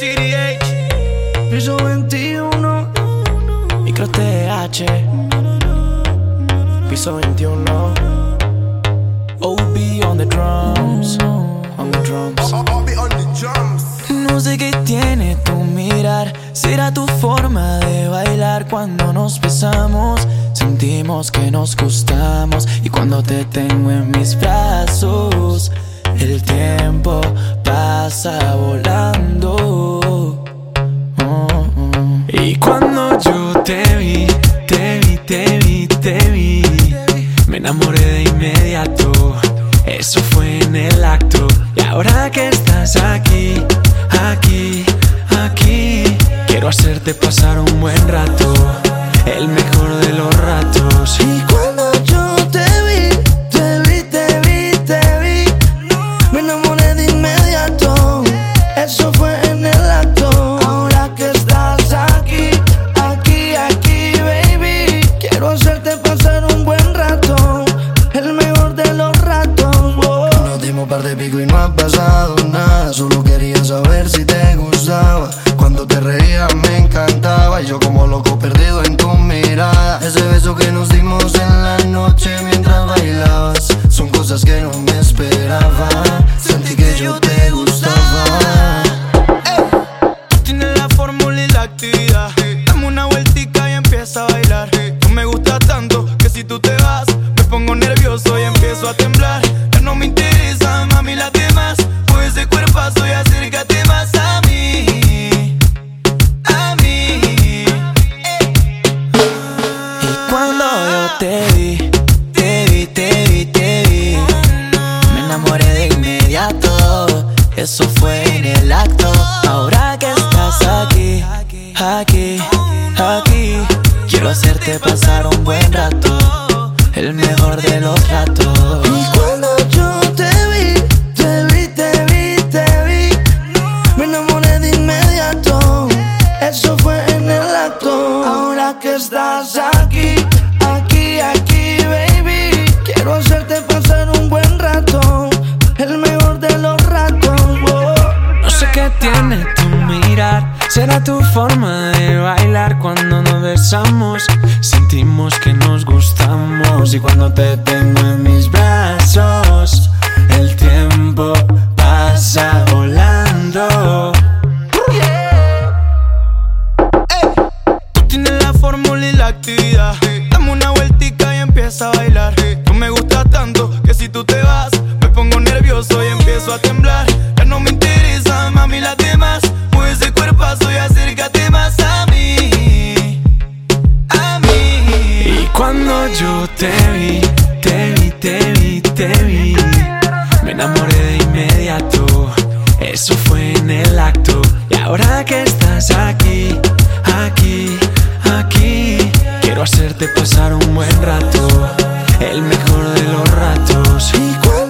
TDH. Piso 21. Micro TH. Piso 21. OB on the drums. On the drums. No sé qué tiene tu mirar. Será tu forma de bailar cuando nos besamos. Sentimos que nos gustamos. Y cuando te tengo en mis brazos, el tiempo pasa volando. Y cuando yo te vi, te vi, te vi, te vi, me enamoré de inmediato. Eso fue en el acto. Y ahora que estás aquí, aquí, aquí, quiero hacerte pasar un buen rato. El mejor de los ratos. Par de pico y no ha pasado nada. Solo quería saber si te gustaba. Cuando te reías me encantaba. Y yo como loco perdido en tu mirada. Ese beso que nos dimos en la noche mientras bailabas. Quiero hacerte pasar un buen rato. El mejor de los ratos. Y cuando yo te vi, te vi, te vi, te vi, me enamoré de inmediato. Eso fue en el acto. Ahora que estás aquí, aquí, aquí, baby, quiero hacerte pasar un buen rato. El mejor de los ratos. oh. No sé qué tiene tu mirar. Será tu forma de bailar cuando besamos. Sentimos que nos gustamos. Y cuando te tengo en mis brazos, el tiempo pasa volando. Tú tienes la fórmula y la actividad. Dame una vueltica y empieza a bailar. Tú me gustas tanto que si tú te vas, me pongo nervioso y empiezo a temblar. Ya no me interesa, mami, las demás. Mueve ese cuerpazo y acércate más a Cuando yo te vi, te vi, te vi, te vi, me enamoré de inmediato. Eso fue en el acto. Y ahora que estás aquí, aquí, aquí, quiero hacerte pasar un buen rato, el mejor de los ratos. Y cuando